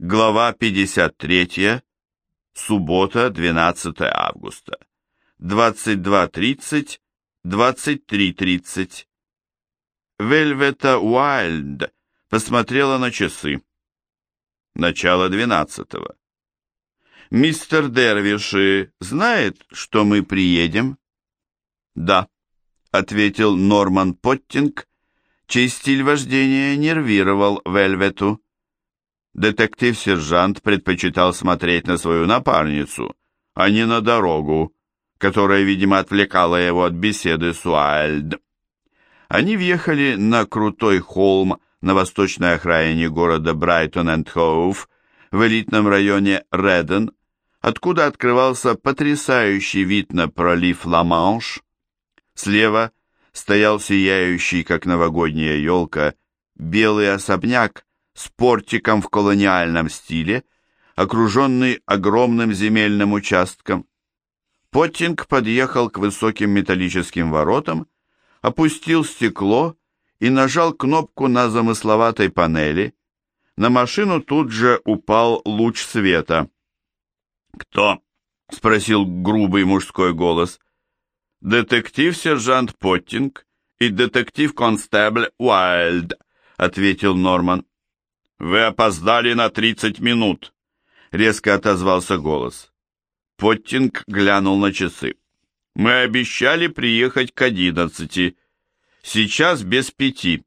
Глава 53. Суббота, 12 августа. 22.30, 23.30. Вельвета Уайльд посмотрела на часы. Начало двенадцатого. «Мистер Дервиши знает, что мы приедем?» «Да», — ответил Норман Поттинг, чей стиль вождения нервировал Вельвету. Детектив-сержант предпочитал смотреть на свою напарницу, а не на дорогу, которая, видимо, отвлекала его от беседы с Уайльд. Они въехали на крутой холм на восточной окраине города Брайтон-энд-Хоув в элитном районе Реден, откуда открывался потрясающий вид на пролив Ла-Манш. Слева стоял сияющий, как новогодняя елка, белый особняк с портиком в колониальном стиле, окруженный огромным земельным участком. Поттинг подъехал к высоким металлическим воротам, опустил стекло и нажал кнопку на замысловатой панели. На машину тут же упал луч света. «Кто?» — спросил грубый мужской голос. «Детектив-сержант Поттинг и детектив-констебль Уайльд», — ответил Норман. «Вы опоздали на тридцать минут», — резко отозвался голос. Поттинг глянул на часы. «Мы обещали приехать к одиннадцати. Сейчас без пяти».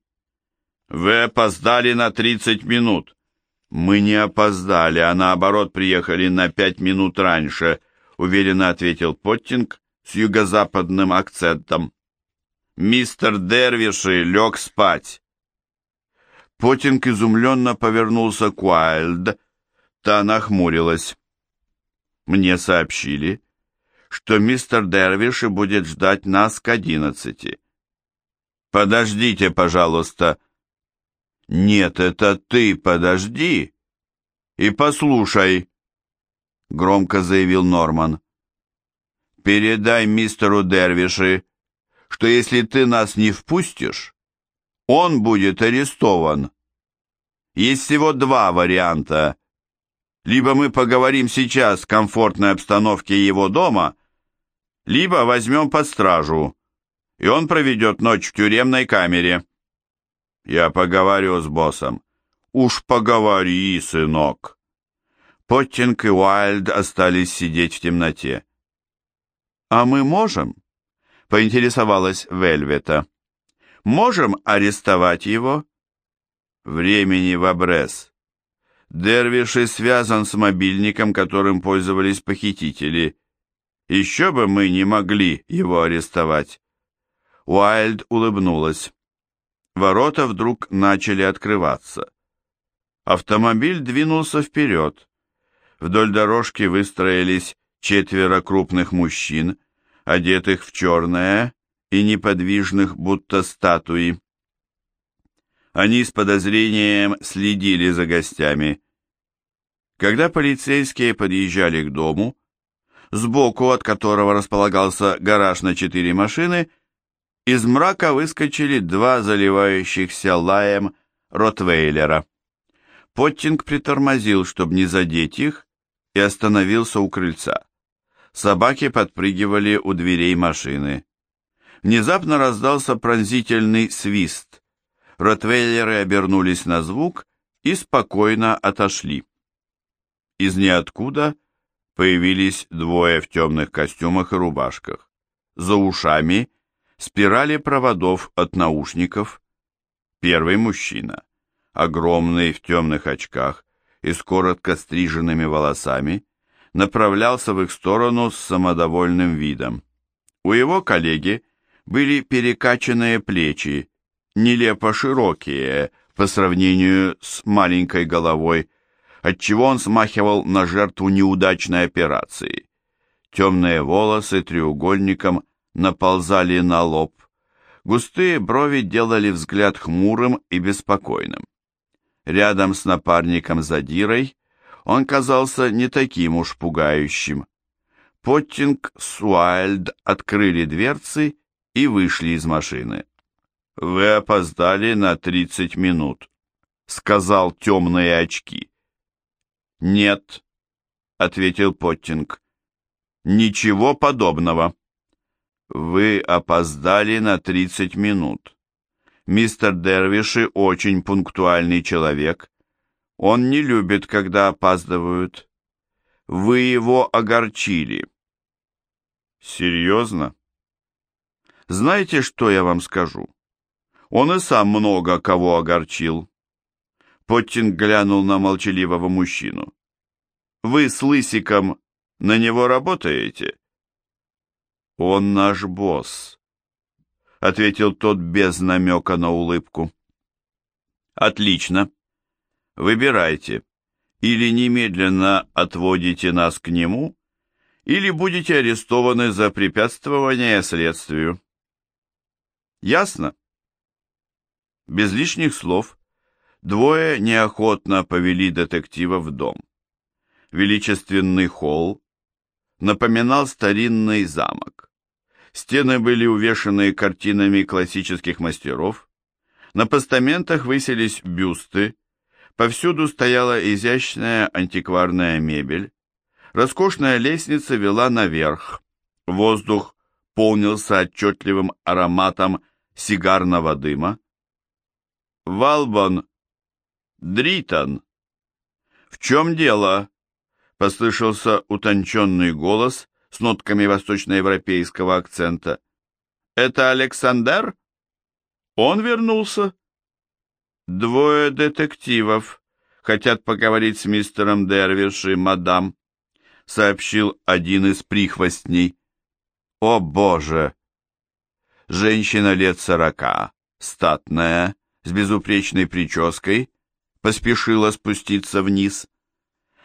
«Вы опоздали на тридцать минут». «Мы не опоздали, а наоборот приехали на пять минут раньше», — уверенно ответил Поттинг с юго-западным акцентом. «Мистер Дервиши лег спать. Потинг изумленно повернулся к Уайльд. Та нахмурилась. Мне сообщили, что мистер Дервиш будет ждать нас к одиннадцати. Подождите, пожалуйста. Нет, это ты подожди и послушай, громко заявил Норман. Передай мистеру Дервиши, что если ты нас не впустишь, он будет арестован. Есть всего два варианта. Либо мы поговорим сейчас в комфортной обстановке его дома, либо возьмем под стражу, и он проведет ночь в тюремной камере. Я поговорю с боссом. Уж поговори, сынок. Поттинг и Уайльд остались сидеть в темноте. «А мы можем?» — поинтересовалась Вельвета. Можем арестовать его? Времени в обрез. Дервиши связан с мобильником, которым пользовались похитители. Еще бы мы не могли его арестовать. Уайльд улыбнулась. Ворота вдруг начали открываться. Автомобиль двинулся вперед. Вдоль дорожки выстроились четверо крупных мужчин, одетых в черное и неподвижных, будто статуи. Они с подозрением следили за гостями. Когда полицейские подъезжали к дому, сбоку от которого располагался гараж на четыре машины, из мрака выскочили два заливающихся лаем ротвейлера. Поттинг притормозил, чтобы не задеть их, и остановился у крыльца. Собаки подпрыгивали у дверей машины. Внезапно раздался пронзительный свист. Ротвейлеры обернулись на звук и спокойно отошли. Из ниоткуда появились двое в темных костюмах и рубашках. За ушами спирали проводов от наушников. Первый мужчина, огромный в темных очках и с коротко стриженными волосами, направлялся в их сторону с самодовольным видом. У его коллеги были перекачанные плечи, нелепо широкие по сравнению с маленькой головой, отчего он смахивал на жертву неудачной операции. Темные волосы треугольником наползали на лоб. Густые брови делали взгляд хмурым и беспокойным. Рядом с напарником Задирой он казался не таким уж пугающим. Поттинг с Уайльд открыли дверцы и вышли из машины. «Вы опоздали на тридцать минут», — сказал темные очки. Нет, ответил Поттинг. Ничего подобного. Вы опоздали на 30 минут. Мистер Дервиши очень пунктуальный человек. Он не любит, когда опаздывают. Вы его огорчили. Серьезно? Знаете, что я вам скажу? Он и сам много кого огорчил. Поттинг глянул на молчаливого мужчину. Вы с Лысиком на него работаете? Он наш босс, ответил тот без намека на улыбку. Отлично. Выбирайте. Или немедленно отводите нас к нему, или будете арестованы за препятствование следствию. Ясно? Без лишних слов двое неохотно повели детектива в дом. Величественный холл напоминал старинный замок. Стены были увешаны картинами классических мастеров, на постаментах высились бюсты, повсюду стояла изящная антикварная мебель, роскошная лестница вела наверх, воздух полнился отчетливым ароматом сигарного дыма. «Валбон! Дритон!» «В чем дело?» — послышался утонченный голос с нотками восточноевропейского акцента. «Это Александр? Он вернулся?» «Двое детективов хотят поговорить с мистером Дервиш и мадам», — сообщил один из прихвостней. «О, Боже!» Женщина лет сорока, статная, с безупречной прической, поспешила спуститься вниз.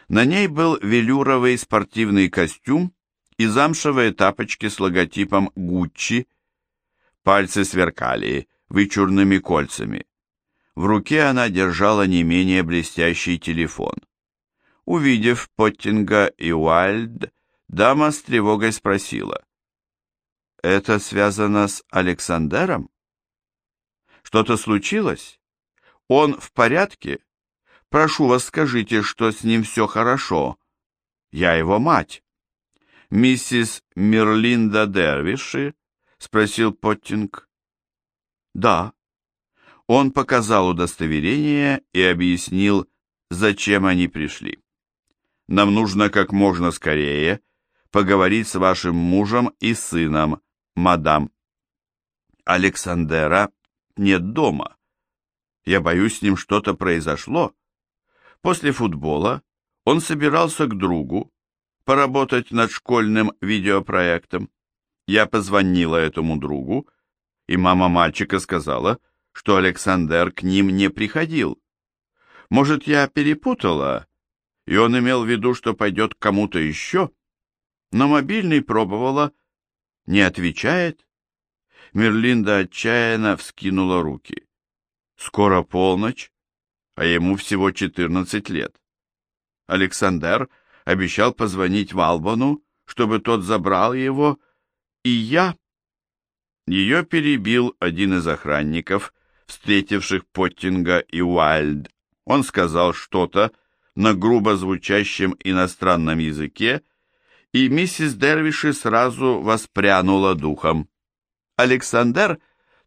На ней был велюровый спортивный костюм и замшевые тапочки с логотипом Гуччи. Пальцы сверкали вычурными кольцами. В руке она держала не менее блестящий телефон. Увидев Поттинга и Уайльд, дама с тревогой спросила. Это связано с Александером? Что-то случилось? Он в порядке? Прошу вас, скажите, что с ним все хорошо. Я его мать. Миссис Мерлинда Дервиши? Спросил Поттинг. Да. Он показал удостоверение и объяснил, зачем они пришли. Нам нужно как можно скорее поговорить с вашим мужем и сыном, мадам. Александера нет дома. Я боюсь, с ним что-то произошло. После футбола он собирался к другу поработать над школьным видеопроектом. Я позвонила этому другу, и мама мальчика сказала, что Александр к ним не приходил. Может, я перепутала, и он имел в виду, что пойдет к кому-то еще? Но мобильный пробовала, не отвечает. Мерлинда отчаянно вскинула руки. Скоро полночь, а ему всего 14 лет. Александр обещал позвонить Валбону, чтобы тот забрал его, и я... Ее перебил один из охранников, встретивших Поттинга и Уайльд. Он сказал что-то на грубо звучащем иностранном языке, и миссис Дервиши сразу воспрянула духом. Александр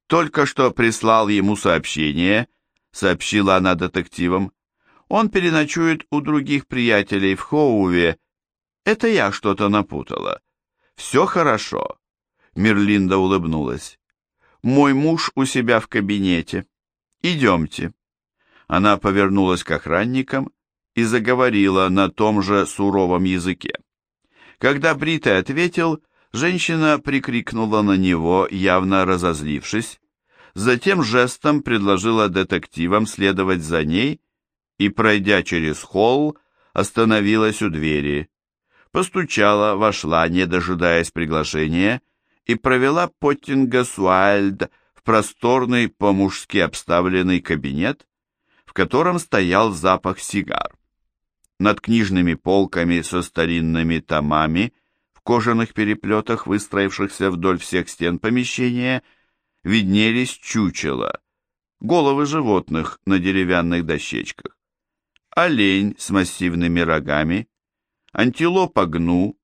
только что прислал ему сообщение, сообщила она детективам. Он переночует у других приятелей в Хоуве. Это я что-то напутала. Все хорошо. Мерлинда улыбнулась. Мой муж у себя в кабинете. Идемте. Она повернулась к охранникам и заговорила на том же суровом языке. Когда Бритый ответил, женщина прикрикнула на него, явно разозлившись, затем жестом предложила детективам следовать за ней и, пройдя через холл, остановилась у двери. Постучала, вошла, не дожидаясь приглашения, и провела Поттинга Суайльд в просторный по-мужски обставленный кабинет, в котором стоял запах сигар. Над книжными полками со старинными томами в кожаных переплетах, выстроившихся вдоль всех стен помещения, виднелись чучела, головы животных на деревянных дощечках. олень с массивными рогами, антилопа гну,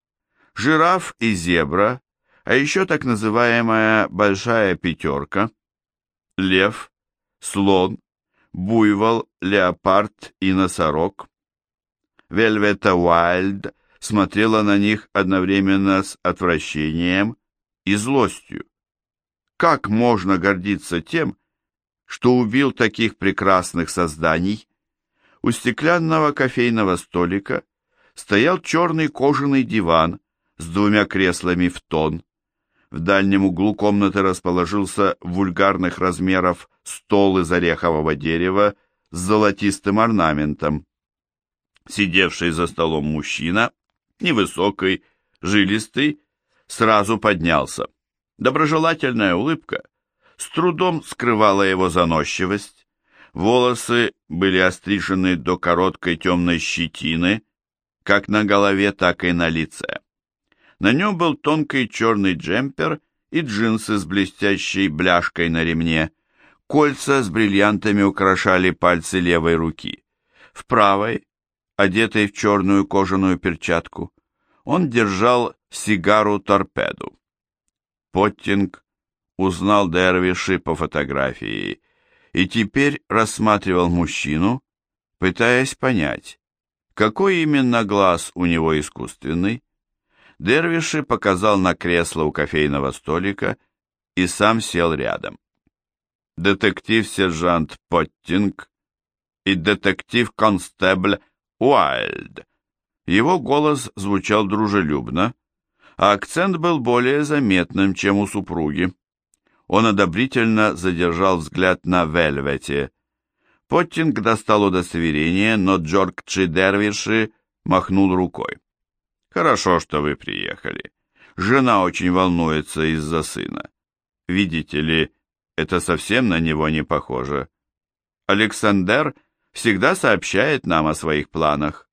жираф и зебра, а еще так называемая большая пятерка, лев, слон, буйвол, леопард и носорог. Вельвета Уайльд смотрела на них одновременно с отвращением и злостью. Как можно гордиться тем, что убил таких прекрасных созданий? У стеклянного кофейного столика стоял черный кожаный диван с двумя креслами в тон. В дальнем углу комнаты расположился вульгарных размеров стол из орехового дерева с золотистым орнаментом. Сидевший за столом мужчина, невысокий, жилистый, сразу поднялся. Доброжелательная улыбка с трудом скрывала его заносчивость. Волосы были острижены до короткой темной щетины, как на голове, так и на лице. На нем был тонкий черный джемпер и джинсы с блестящей бляшкой на ремне. Кольца с бриллиантами украшали пальцы левой руки. В правой, одетой в черную кожаную перчатку, он держал сигару-торпеду. Поттинг узнал Дервиши по фотографии и теперь рассматривал мужчину, пытаясь понять, какой именно глаз у него искусственный. Дервиши показал на кресло у кофейного столика и сам сел рядом. Детектив-сержант Поттинг и детектив-констебль Уайльд. Его голос звучал дружелюбно, а акцент был более заметным, чем у супруги. Он одобрительно задержал взгляд на Вельвете. Поттинг достал удостоверение, но Джоркчи Дервиши махнул рукой. «Хорошо, что вы приехали. Жена очень волнуется из-за сына. Видите ли, это совсем на него не похоже. Александр всегда сообщает нам о своих планах.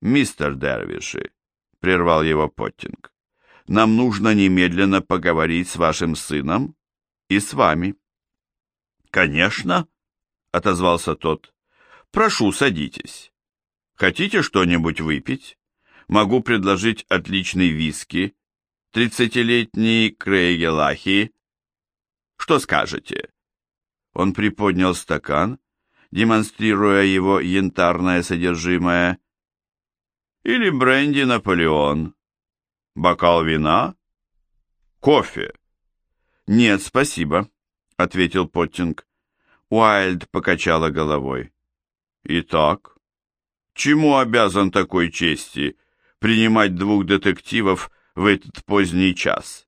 «Мистер Дервиши», — прервал его Поттинг, — «нам нужно немедленно поговорить с вашим сыном и с вами». «Конечно», — отозвался тот, — «прошу, садитесь. Хотите что-нибудь выпить? Могу предложить отличный виски, тридцатилетний Крейгелахи. Что скажете?» Он приподнял стакан, демонстрируя его янтарное содержимое, или бренди Наполеон? Бокал вина? Кофе? Нет, спасибо, ответил Поттинг. Уайльд покачала головой. Итак, чему обязан такой чести принимать двух детективов в этот поздний час?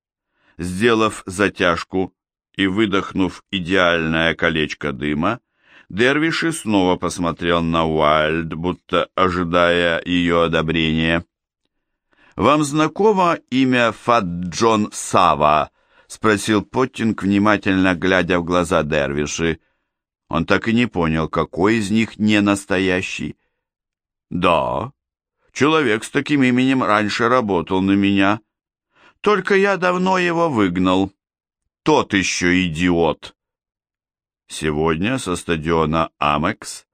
Сделав затяжку и выдохнув идеальное колечко дыма, Дервиши снова посмотрел на Уайльд, будто ожидая ее одобрения. «Вам знакомо имя Фаджон Сава?» — спросил Поттинг, внимательно глядя в глаза Дервиши. Он так и не понял, какой из них не настоящий. «Да, человек с таким именем раньше работал на меня. Только я давно его выгнал. Тот еще идиот!» Сегодня со стадиона Амекс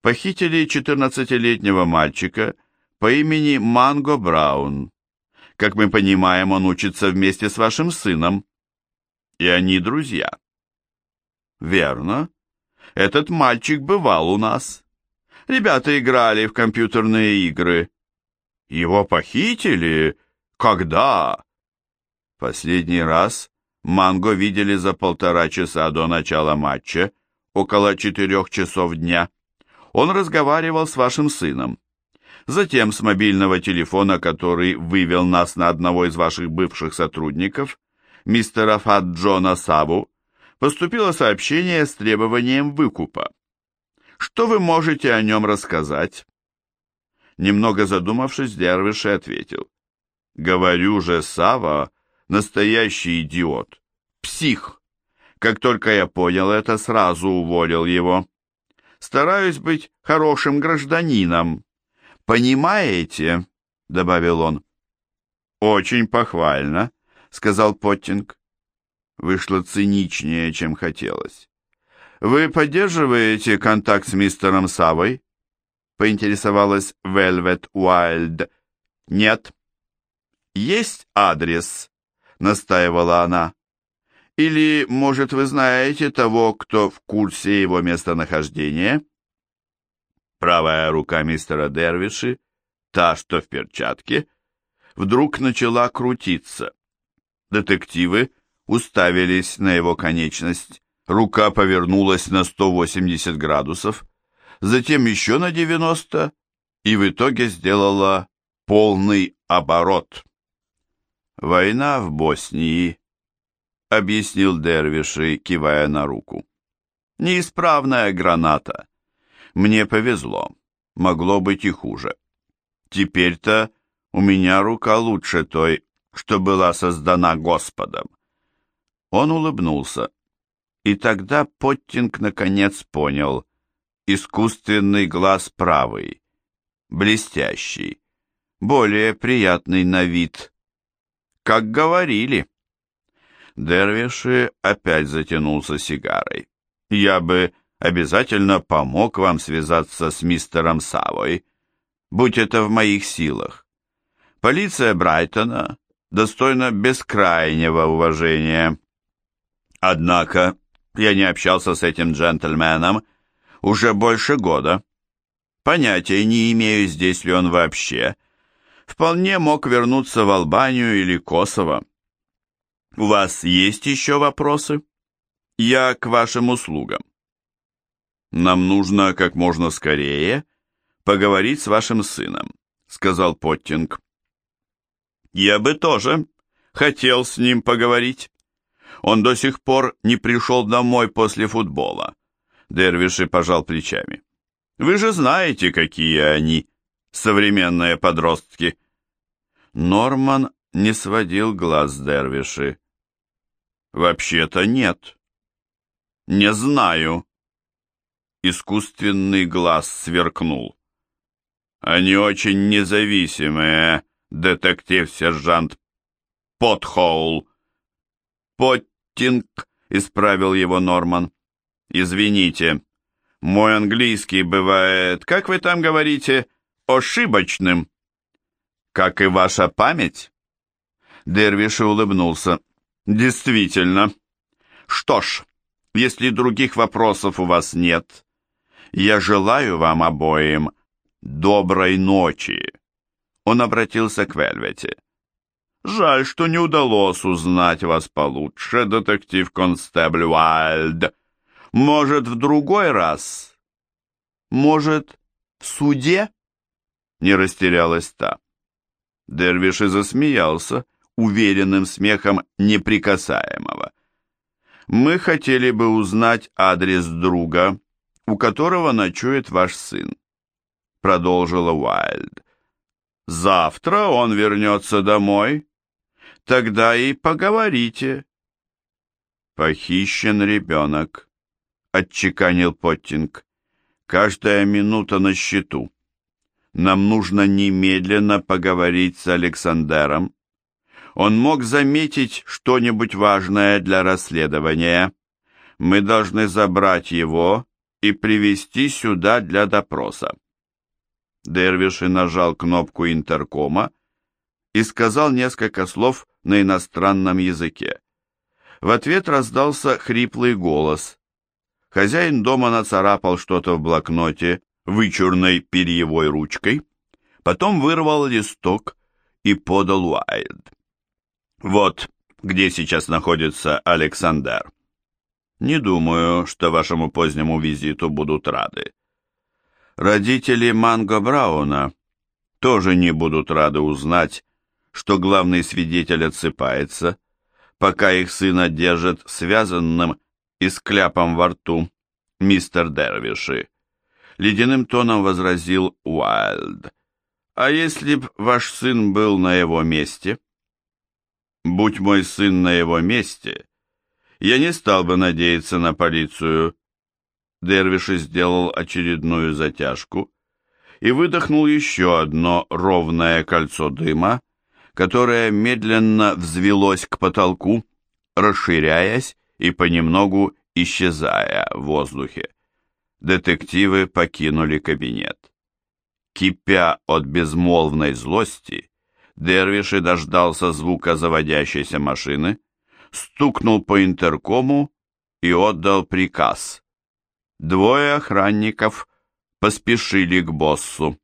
похитили 14-летнего мальчика по имени Манго Браун. Как мы понимаем, он учится вместе с вашим сыном. И они друзья. Верно. Этот мальчик бывал у нас. Ребята играли в компьютерные игры. Его похитили? Когда? Последний раз Манго видели за полтора часа до начала матча, около четырех часов дня. Он разговаривал с вашим сыном. Затем с мобильного телефона, который вывел нас на одного из ваших бывших сотрудников, мистера Фаджона Сабу, поступило сообщение с требованием выкупа. Что вы можете о нем рассказать? Немного задумавшись, Дервиш ответил. Говорю же, Сава Настоящий идиот. Псих. Как только я понял это, сразу уволил его. Стараюсь быть хорошим гражданином. Понимаете? Добавил он. Очень похвально, сказал Поттинг. Вышло циничнее, чем хотелось. Вы поддерживаете контакт с мистером Савой? поинтересовалась Велвет Уайльд. «Нет». «Есть адрес?» — настаивала она. «Или, может, вы знаете того, кто в курсе его местонахождения?» Правая рука мистера Дервиши, та, что в перчатке, вдруг начала крутиться. Детективы уставились на его конечность. Рука повернулась на 180 градусов, затем еще на 90 и в итоге сделала полный оборот. «Война в Боснии», — объяснил Дервиши, кивая на руку. «Неисправная граната. Мне повезло. Могло быть и хуже. Теперь-то у меня рука лучше той, что была создана Господом. Он улыбнулся. И тогда Поттинг наконец понял. Искусственный глаз правый, блестящий, более приятный на вид. Как говорили. Дервиши опять затянулся сигарой. Я бы обязательно помог вам связаться с мистером Савой, будь это в моих силах. Полиция Брайтона достойна бескрайнего уважения. Однако я не общался с этим джентльменом уже больше года. Понятия не имею, здесь ли он вообще. Вполне мог вернуться в Албанию или Косово. У вас есть еще вопросы? Я к вашим услугам. Нам нужно как можно скорее поговорить с вашим сыном, сказал Поттинг. Я бы тоже хотел с ним поговорить. Он до сих пор не пришел домой после футбола. Дервиши пожал плечами. Вы же знаете, какие они, современные подростки. Норман не сводил глаз с Дервиши. Вообще-то нет. Не знаю. Искусственный глаз сверкнул. Они очень независимые, детектив-сержант Потхоул. Поттинг, исправил его Норман. Извините, мой английский бывает, как вы там говорите, ошибочным. Как и ваша память? Дервиш улыбнулся. Действительно. Что ж, если других вопросов у вас нет, я желаю вам обоим доброй ночи. Он обратился к Вельвете. «Жаль, что не удалось узнать вас получше, детектив-констебль Уайльд. Может, в другой раз? Может, в суде?» Не растерялась та. Дервиш и засмеялся уверенным смехом неприкасаемого. «Мы хотели бы узнать адрес друга, у которого ночует ваш сын», продолжила Уайльд. Завтра он вернется домой. Тогда и поговорите. Похищен ребенок, отчеканил Поттинг. Каждая минута на счету. Нам нужно немедленно поговорить с Александером. Он мог заметить что-нибудь важное для расследования. Мы должны забрать его и привести сюда для допроса. Дервиши нажал кнопку интеркома и сказал несколько слов на иностранном языке. В ответ раздался хриплый голос. Хозяин дома нацарапал что-то в блокноте вычурной перьевой ручкой, потом вырвал листок и подал Уайлд. «Вот где сейчас находится Александр. Не думаю, что вашему позднему визиту будут рады. Родители Манго Брауна тоже не будут рады узнать, что главный свидетель отсыпается, пока их сына держат связанным и с кляпом во рту мистер Дервиши. Ледяным тоном возразил Уайлд. «А если б ваш сын был на его месте?» «Будь мой сын на его месте, я не стал бы надеяться на полицию Дервиши сделал очередную затяжку и выдохнул еще одно ровное кольцо дыма, которое медленно взвелось к потолку, расширяясь и понемногу исчезая в воздухе. Детективы покинули кабинет. Кипя от безмолвной злости, Дервиши дождался звука заводящейся машины, стукнул по интеркому и отдал приказ. Двое охранников поспешили к боссу.